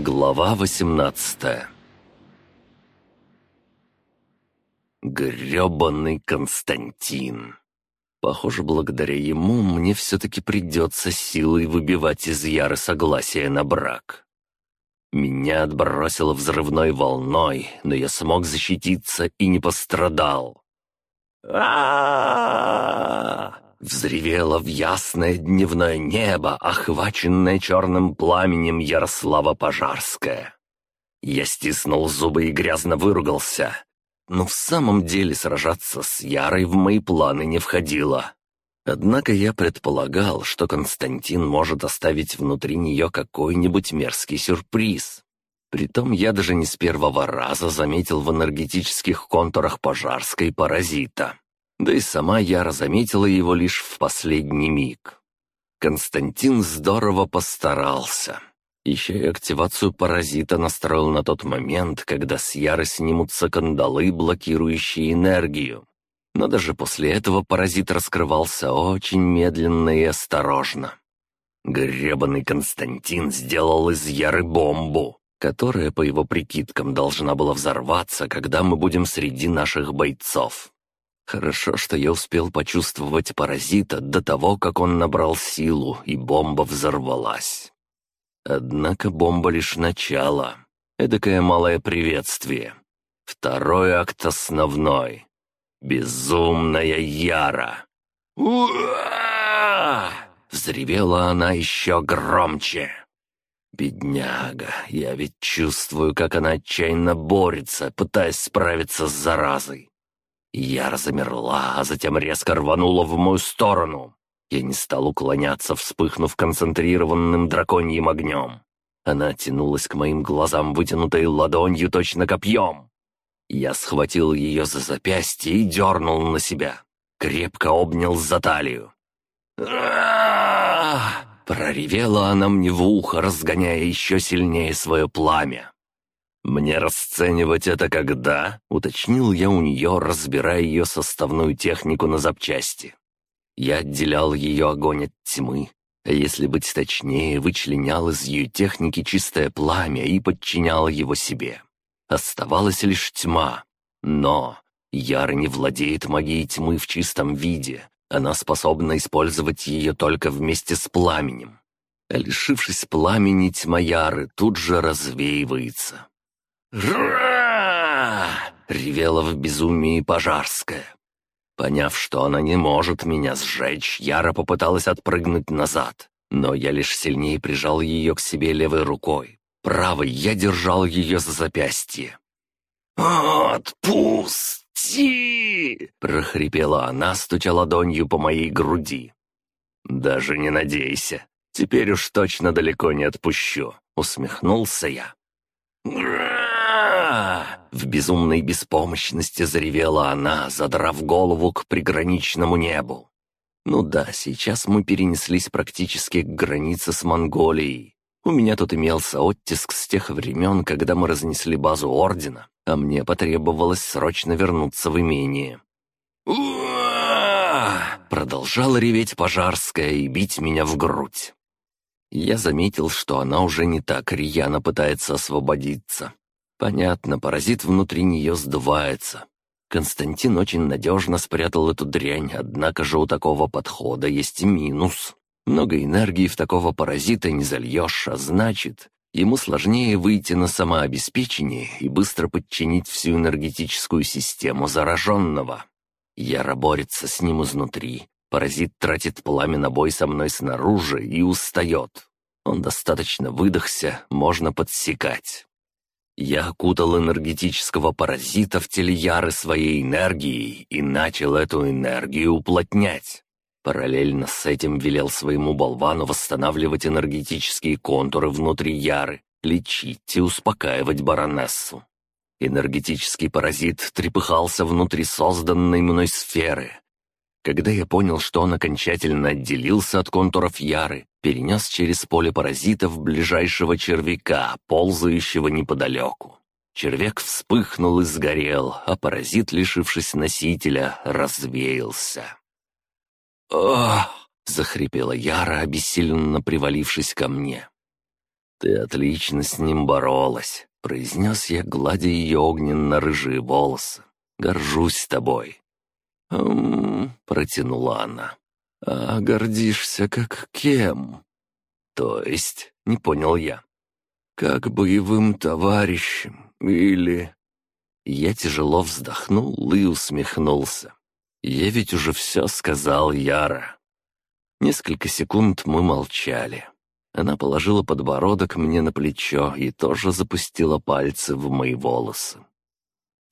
Глава 18 Грёбаный Константин. Похоже, благодаря ему мне все-таки придется силой выбивать из Яры согласие на брак. Меня отбросило взрывной волной, но я смог защититься и не пострадал. а Взревело в ясное дневное небо, охваченное черным пламенем Ярослава Пожарская. Я стиснул зубы и грязно выругался. Но в самом деле сражаться с Ярой в мои планы не входило. Однако я предполагал, что Константин может оставить внутри нее какой-нибудь мерзкий сюрприз. Притом я даже не с первого раза заметил в энергетических контурах Пожарской паразита. Да и сама Яра заметила его лишь в последний миг. Константин здорово постарался. Еще и активацию паразита настроил на тот момент, когда с Яры снимутся кандалы, блокирующие энергию. Но даже после этого паразит раскрывался очень медленно и осторожно. Гребаный Константин сделал из Яры бомбу, которая, по его прикидкам, должна была взорваться, когда мы будем среди наших бойцов. Хорошо, что я успел почувствовать паразита до того, как он набрал силу, и бомба взорвалась. Однако бомба лишь начало. Эдакое малое приветствие. Второй акт основной. Безумная Яра. Взревела она еще громче. «Бедняга, я ведь чувствую, как она отчаянно борется, пытаясь справиться с заразой. Яра замерла, а затем резко рванула в мою сторону. Я не стал уклоняться, вспыхнув концентрированным драконьим огнем. Она тянулась к моим глазам вытянутой ладонью точно копьем. Я схватил ее за запястье и дернул на себя. Крепко обнял за талию. Проревела она мне в ухо, разгоняя еще сильнее свое пламя. «Мне расценивать это когда?» — уточнил я у нее, разбирая ее составную технику на запчасти. Я отделял ее огонь от тьмы, а если быть точнее, вычленял из ее техники чистое пламя и подчинял его себе. Оставалась лишь тьма. Но Яр не владеет магией тьмы в чистом виде. Она способна использовать ее только вместе с пламенем. А лишившись пламени, тьма Яры тут же развеивается. «Ра!» — ревела в безумии Пожарская. Поняв, что она не может меня сжечь, Яра попыталась отпрыгнуть назад, но я лишь сильнее прижал ее к себе левой рукой. Правой я держал ее за запястье. «Отпусти!» — прохрипела она, стуча ладонью по моей груди. «Даже не надейся, теперь уж точно далеко не отпущу», — усмехнулся я. В безумной беспомощности заревела она, задрав голову к приграничному небу. Ну да, сейчас мы перенеслись практически к границе с Монголией. У меня тут имелся оттиск с тех времен, когда мы разнесли базу Ордена, а мне потребовалось срочно вернуться в имение. Продолжала реветь Пожарская и бить меня в грудь. Я заметил, что она уже не так рьяно пытается освободиться. Понятно, паразит внутри нее сдувается. Константин очень надежно спрятал эту дрянь, однако же у такого подхода есть минус. Много энергии в такого паразита не зальешь, а значит, ему сложнее выйти на самообеспечение и быстро подчинить всю энергетическую систему зараженного. Яро борется с ним изнутри. Паразит тратит пламя на бой со мной снаружи и устает. Он достаточно выдохся, можно подсекать. Я окутал энергетического паразита в теле Яры своей энергией и начал эту энергию уплотнять. Параллельно с этим велел своему болвану восстанавливать энергетические контуры внутри Яры, лечить и успокаивать баронессу. Энергетический паразит трепыхался внутри созданной мной сферы. Когда я понял, что он окончательно отделился от контуров Яры, перенес через поле паразитов ближайшего червяка, ползающего неподалеку. Червяк вспыхнул и сгорел, а паразит, лишившись носителя, развеялся. «Ох!» — захрипела Яра, обессиленно привалившись ко мне. «Ты отлично с ним боролась», — произнес я, гладя ее огненно-рыжие волосы. «Горжусь тобой». «Эм...» — протянула она. «А гордишься как кем?» «То есть?» — не понял я. «Как боевым товарищем или...» Я тяжело вздохнул и усмехнулся. «Я ведь уже все сказал Яра». Несколько секунд мы молчали. Она положила подбородок мне на плечо и тоже запустила пальцы в мои волосы.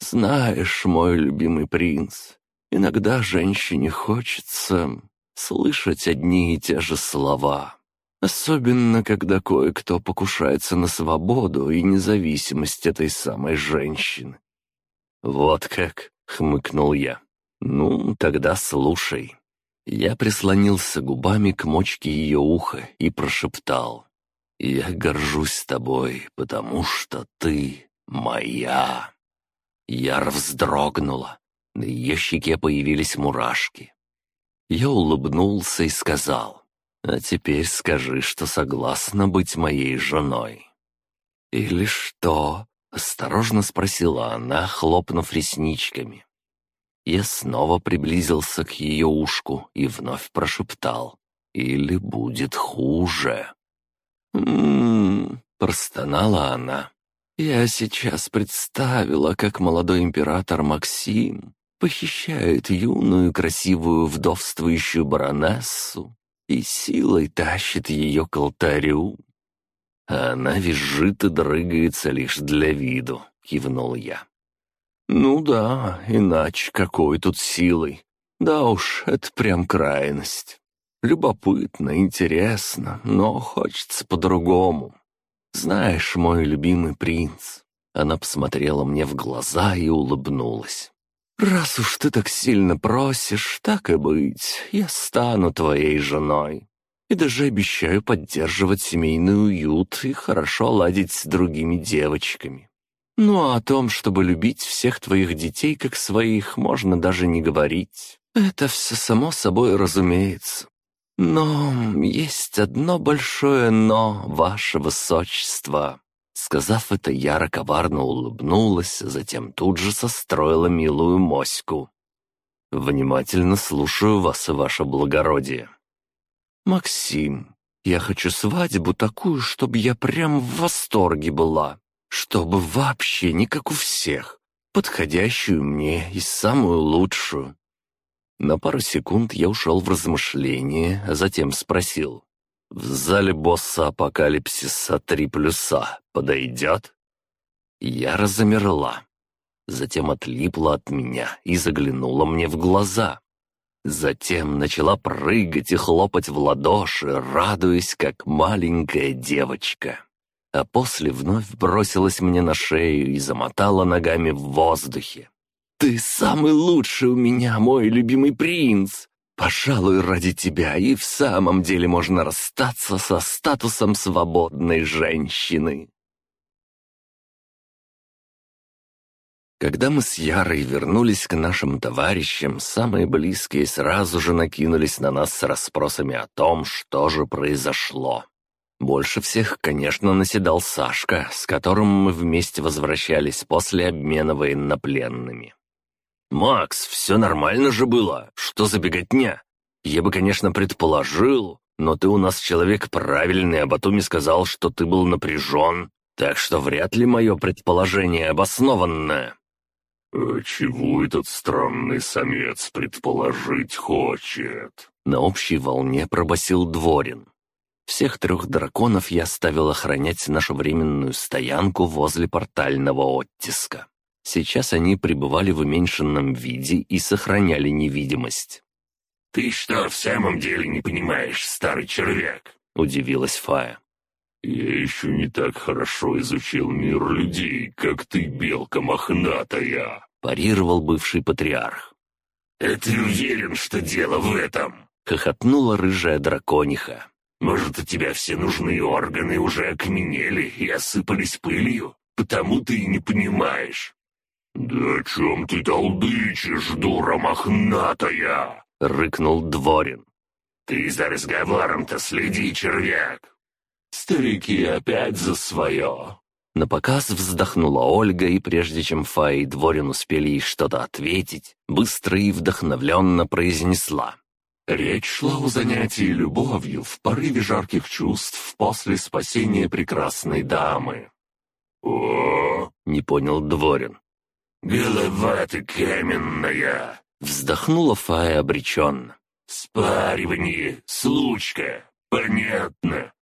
«Знаешь, мой любимый принц, иногда женщине хочется слышать одни и те же слова. Особенно, когда кое-кто покушается на свободу и независимость этой самой женщины. «Вот как!» — хмыкнул я. «Ну, тогда слушай». Я прислонился губами к мочке ее уха и прошептал. «Я горжусь тобой, потому что ты моя». Яр вздрогнула. На ее щеке появились мурашки. Я улыбнулся и сказал, «А теперь скажи, что согласна быть моей женой». «Или что?» — осторожно спросила она, хлопнув ресничками. Я снова приблизился к ее ушку и вновь прошептал, «Или будет хуже». «М-м-м», простонала она. «Я сейчас представила, как молодой император Максим похищает юную красивую вдовствующую баронессу и силой тащит ее к алтарю. А она визжит и дрыгается лишь для виду, кивнул я. Ну да, иначе какой тут силой. Да уж, это прям крайность. Любопытно, интересно, но хочется по-другому. Знаешь, мой любимый принц. Она посмотрела мне в глаза и улыбнулась. «Раз уж ты так сильно просишь, так и быть, я стану твоей женой. И даже обещаю поддерживать семейный уют и хорошо ладить с другими девочками. Ну а о том, чтобы любить всех твоих детей как своих, можно даже не говорить. Это все само собой разумеется. Но есть одно большое «но», ваше высочество. Сказав это, Яра коварно улыбнулась, затем тут же состроила милую моську. «Внимательно слушаю вас, ваше благородие». «Максим, я хочу свадьбу такую, чтобы я прям в восторге была, чтобы вообще не как у всех, подходящую мне и самую лучшую». На пару секунд я ушел в размышление, а затем спросил. В зале босса апокалипсиса три плюса подойдет?» Я замерла. Затем отлипла от меня и заглянула мне в глаза. Затем начала прыгать и хлопать в ладоши, радуясь, как маленькая девочка. А после вновь бросилась мне на шею и замотала ногами в воздухе. «Ты самый лучший у меня, мой любимый принц! Пожалуй, ради тебя и в самом деле можно расстаться со статусом свободной женщины. Когда мы с Ярой вернулись к нашим товарищам, самые близкие сразу же накинулись на нас с расспросами о том, что же произошло. Больше всех, конечно, наседал Сашка, с которым мы вместе возвращались после обмена военнопленными. «Макс, все нормально же было. Что за беготня? Я бы, конечно, предположил, но ты у нас человек правильный, а Батуми сказал, что ты был напряжен, так что вряд ли мое предположение обоснованное». «А чего этот странный самец предположить хочет?» На общей волне пробасил Дворин. Всех трех драконов я оставил охранять нашу временную стоянку возле портального оттиска. Сейчас они пребывали в уменьшенном виде и сохраняли невидимость. «Ты что, в самом деле не понимаешь, старый червяк?» — удивилась Фая. «Я еще не так хорошо изучил мир людей, как ты, белка мохнатая», — парировал бывший патриарх. «А ты уверен, что дело в этом?» — хохотнула рыжая дракониха. «Может, у тебя все нужные органы уже окаменели и осыпались пылью, потому ты и не понимаешь. «Да о чем ты толдычишь, дура мохнатая?» — рыкнул Дворин. «Ты за разговором-то следи, червяк!» Старики опять за свое!» На показ вздохнула Ольга, и прежде чем Фа и Дворин успели ей что-то ответить, быстро и вдохновленно произнесла. Речь шла о занятии любовью в порыве жарких чувств после спасения прекрасной дамы. «О!» — не понял Дворин. «Голова ты каменная!» — вздохнула Фая обреченно. «Спаривание, случка, понятно.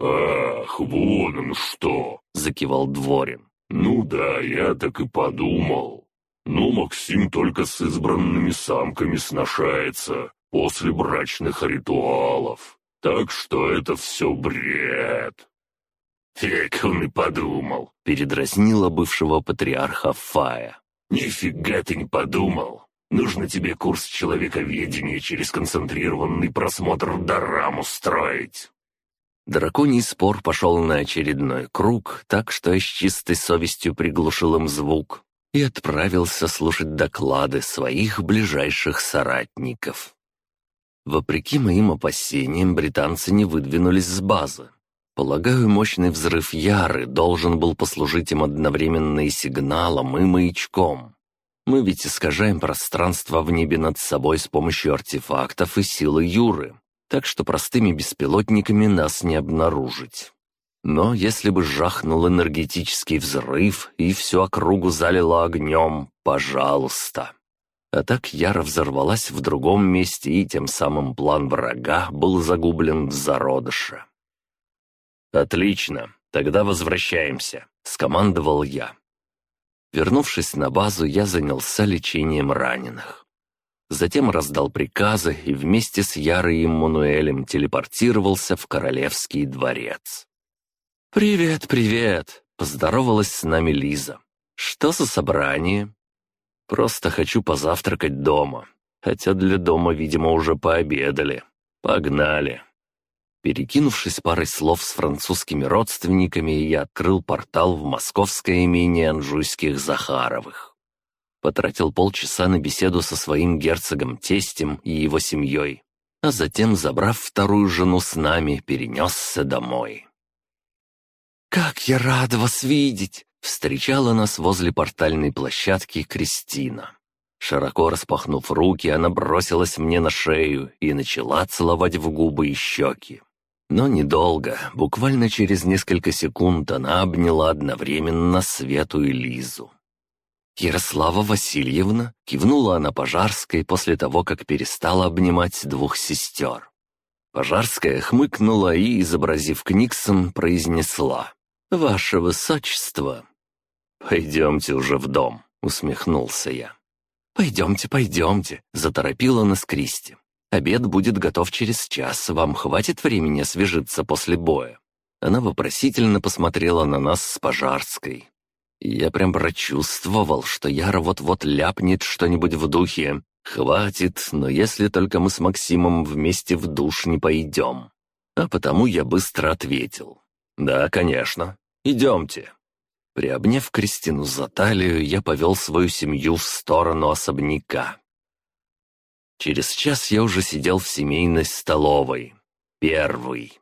«Ах, вон он что!» — закивал Дворин. «Ну да, я так и подумал. Ну, Максим только с избранными самками сношается после брачных ритуалов. Так что это все бред». «Как он и подумал», — передразнила бывшего патриарха Фая. «Нифига ты не подумал. Нужно тебе курс человековедения через концентрированный просмотр дарам устроить». Драконий спор пошел на очередной круг, так что я с чистой совестью приглушил им звук и отправился слушать доклады своих ближайших соратников. Вопреки моим опасениям, британцы не выдвинулись с базы. Полагаю, мощный взрыв Яры должен был послужить им одновременно и сигналом, и маячком. Мы ведь искажаем пространство в небе над собой с помощью артефактов и силы Юры так что простыми беспилотниками нас не обнаружить. Но если бы жахнул энергетический взрыв и всю округу залило огнем, пожалуйста. А так Яра взорвалась в другом месте, и тем самым план врага был загублен в зародыше. «Отлично, тогда возвращаемся», — скомандовал я. Вернувшись на базу, я занялся лечением раненых. Затем раздал приказы и вместе с Ярой и Мануэлем телепортировался в королевский дворец. «Привет, привет!» — поздоровалась с нами Лиза. «Что за собрание?» «Просто хочу позавтракать дома. Хотя для дома, видимо, уже пообедали. Погнали!» Перекинувшись парой слов с французскими родственниками, я открыл портал в московское имение Анжуйских Захаровых. Потратил полчаса на беседу со своим герцогом-тестем и его семьей, а затем, забрав вторую жену с нами, перенесся домой. «Как я рада вас видеть!» — встречала нас возле портальной площадки Кристина. Широко распахнув руки, она бросилась мне на шею и начала целовать в губы и щеки. Но недолго, буквально через несколько секунд она обняла одновременно Свету и Лизу. «Ярослава Васильевна?» — кивнула она Пожарской после того, как перестала обнимать двух сестер. Пожарская хмыкнула и, изобразив Книксон, произнесла «Ваше Высочество». «Пойдемте уже в дом», — усмехнулся я. «Пойдемте, пойдемте», — заторопила нас Кристи. «Обед будет готов через час, вам хватит времени освежиться после боя». Она вопросительно посмотрела на нас с Пожарской. Я прям прочувствовал, что Яра вот-вот ляпнет что-нибудь в духе. «Хватит, но если только мы с Максимом вместе в душ не пойдем». А потому я быстро ответил. «Да, конечно. Идемте». Приобняв Кристину за талию, я повел свою семью в сторону особняка. Через час я уже сидел в семейной столовой. Первый.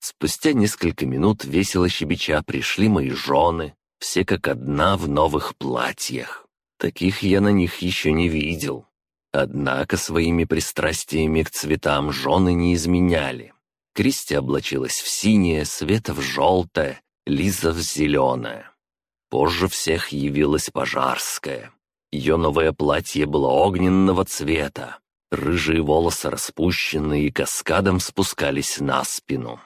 Спустя несколько минут весело щебеча пришли мои жены, все как одна в новых платьях. Таких я на них еще не видел. Однако своими пристрастиями к цветам жены не изменяли. Кристи облачилась в синее, Света в желтое, Лиза в зеленое. Позже всех явилась Пожарская. Ее новое платье было огненного цвета. Рыжие волосы распущенные и каскадом спускались на спину.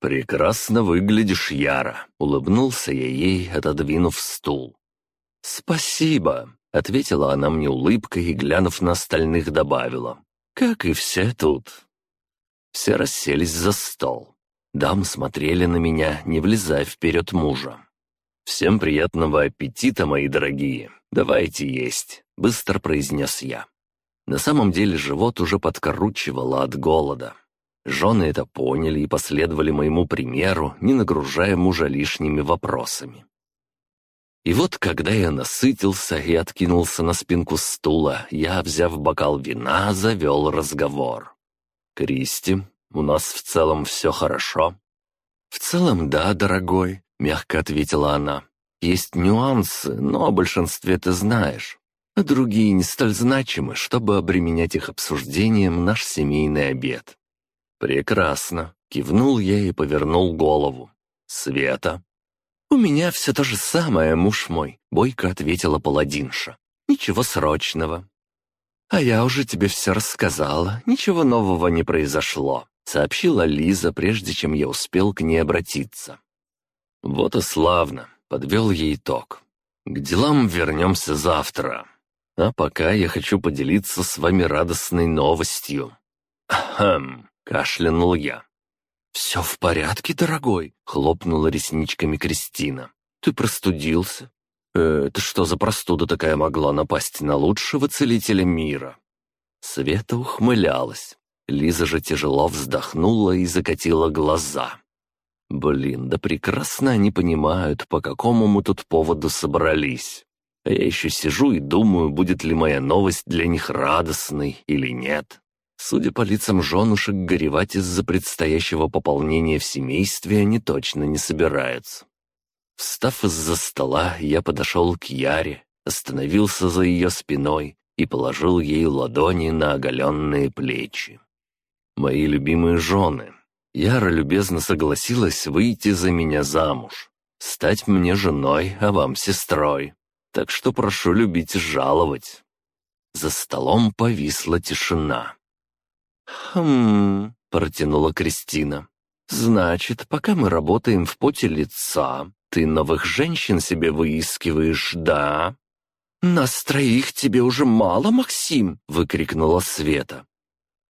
«Прекрасно выглядишь, Яра», — улыбнулся я ей, отодвинув стул. «Спасибо», — ответила она мне улыбкой и, глянув на остальных, добавила. «Как и все тут». Все расселись за стол. Дамы смотрели на меня, не влезая вперед мужа. «Всем приятного аппетита, мои дорогие. Давайте есть», — быстро произнес я. На самом деле живот уже подкоручивало от голода. Жены это поняли и последовали моему примеру, не нагружая мужа лишними вопросами. И вот, когда я насытился и откинулся на спинку стула, я, взяв бокал вина, завел разговор. «Кристи, у нас в целом все хорошо?» «В целом, да, дорогой», — мягко ответила она. «Есть нюансы, но о большинстве ты знаешь. Другие не столь значимы, чтобы обременять их обсуждением наш семейный обед». «Прекрасно», — кивнул я и повернул голову. «Света?» «У меня все то же самое, муж мой», — бойко ответила паладинша. «Ничего срочного». «А я уже тебе все рассказала, ничего нового не произошло сообщила Лиза, прежде чем я успел к ней обратиться. «Вот и славно», — подвел ей итог. «К делам вернемся завтра. А пока я хочу поделиться с вами радостной новостью». «Хм», — кашлянул я. «Все в порядке, дорогой?» — хлопнула ресничками Кристина. «Ты простудился? Э, это что за простуда такая могла напасть на лучшего целителя мира?» Света ухмылялась. Лиза же тяжело вздохнула и закатила глаза. Блин, да прекрасно они понимают, по какому мы тут поводу собрались. А я еще сижу и думаю, будет ли моя новость для них радостной или нет. Судя по лицам женушек, горевать из-за предстоящего пополнения в семействе они точно не собираются. Встав из-за стола, я подошел к Яре, остановился за ее спиной и положил ей ладони на оголенные плечи мои любимые жены. Яра любезно согласилась выйти за меня замуж, стать мне женой, а вам сестрой. Так что прошу любить жаловать». За столом повисла тишина. «Хм...» — протянула Кристина. «Значит, пока мы работаем в поте лица, ты новых женщин себе выискиваешь, да?» «Нас троих тебе уже мало, Максим!» — выкрикнула Света.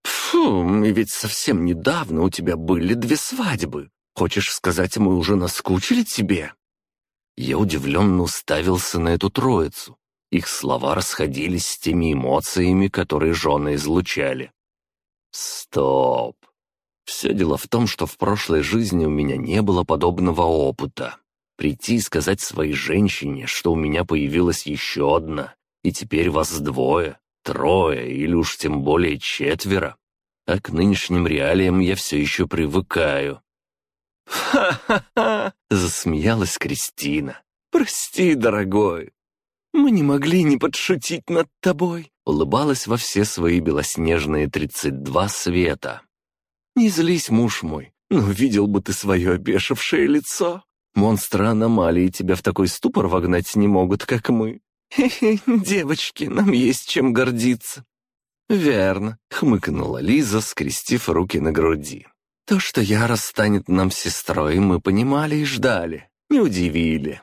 «Фу, ведь совсем недавно у тебя были две свадьбы. Хочешь сказать, мы уже наскучили тебе?» Я удивленно уставился на эту троицу. Их слова расходились с теми эмоциями, которые жены излучали. «Стоп! Все дело в том, что в прошлой жизни у меня не было подобного опыта. Прийти и сказать своей женщине, что у меня появилась еще одна, и теперь вас двое, трое или уж тем более четверо а к нынешним реалиям я все еще привыкаю». «Ха-ха-ха!» — засмеялась Кристина. «Прости, дорогой, мы не могли не подшутить над тобой», — улыбалась во все свои белоснежные тридцать два света. «Не злись, муж мой, но видел бы ты свое обешившее лицо. Монстры аномалии тебя в такой ступор вогнать не могут, как мы. Хе-хе, девочки, нам есть чем гордиться. «Верно», — хмыкнула Лиза, скрестив руки на груди. «То, что Яра станет нам сестрой, мы понимали и ждали, не удивили».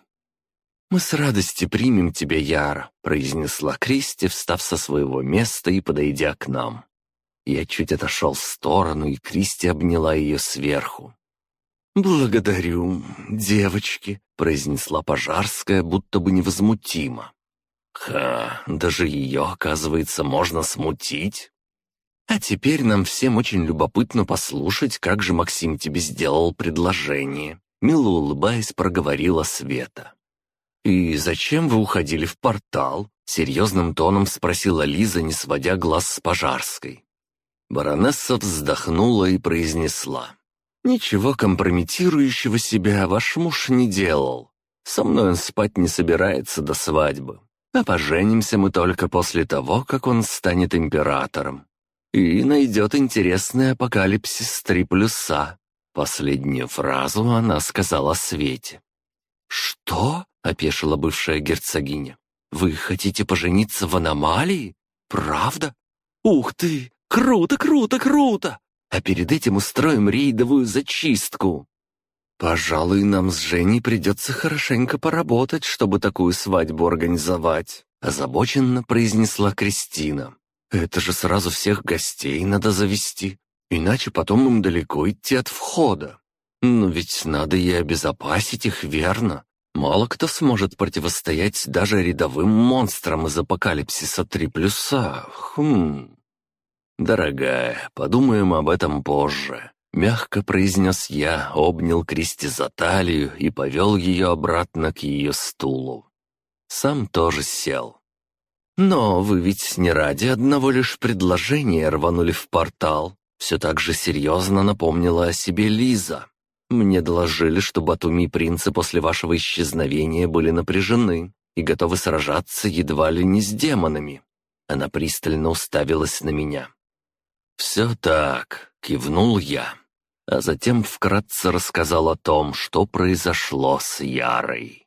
«Мы с радостью примем тебя, Яра», — произнесла Кристи, встав со своего места и подойдя к нам. Я чуть отошел в сторону, и Кристи обняла ее сверху. «Благодарю, девочки», — произнесла Пожарская, будто бы невозмутимо. Ха, даже ее, оказывается, можно смутить. А теперь нам всем очень любопытно послушать, как же Максим тебе сделал предложение. Мило улыбаясь, проговорила Света. «И зачем вы уходили в портал?» — серьезным тоном спросила Лиза, не сводя глаз с Пожарской. Баронесса вздохнула и произнесла. «Ничего компрометирующего себя ваш муж не делал. Со мной он спать не собирается до свадьбы. А поженимся мы только после того, как он станет императором. И найдет интересный апокалипсис три плюса. Последнюю фразу она сказала Свете. «Что?» — опешила бывшая герцогиня. «Вы хотите пожениться в аномалии? Правда? Ух ты! Круто, круто, круто! А перед этим устроим рейдовую зачистку!» «Пожалуй, нам с Женей придется хорошенько поработать, чтобы такую свадьбу организовать», — озабоченно произнесла Кристина. «Это же сразу всех гостей надо завести, иначе потом им далеко идти от входа. Но ведь надо и обезопасить их, верно? Мало кто сможет противостоять даже рядовым монстрам из апокалипсиса три плюса. Хм...» «Дорогая, подумаем об этом позже. Мягко произнес я, обнял Кристи за талию и повел ее обратно к ее стулу. Сам тоже сел. «Но вы ведь не ради одного лишь предложения рванули в портал», все так же серьезно напомнила о себе Лиза. Мне доложили, что Батуми и принцы после вашего исчезновения были напряжены и готовы сражаться едва ли не с демонами». Она пристально уставилась на меня. «Все так», — кивнул я, а затем вкратце рассказал о том, что произошло с Ярой.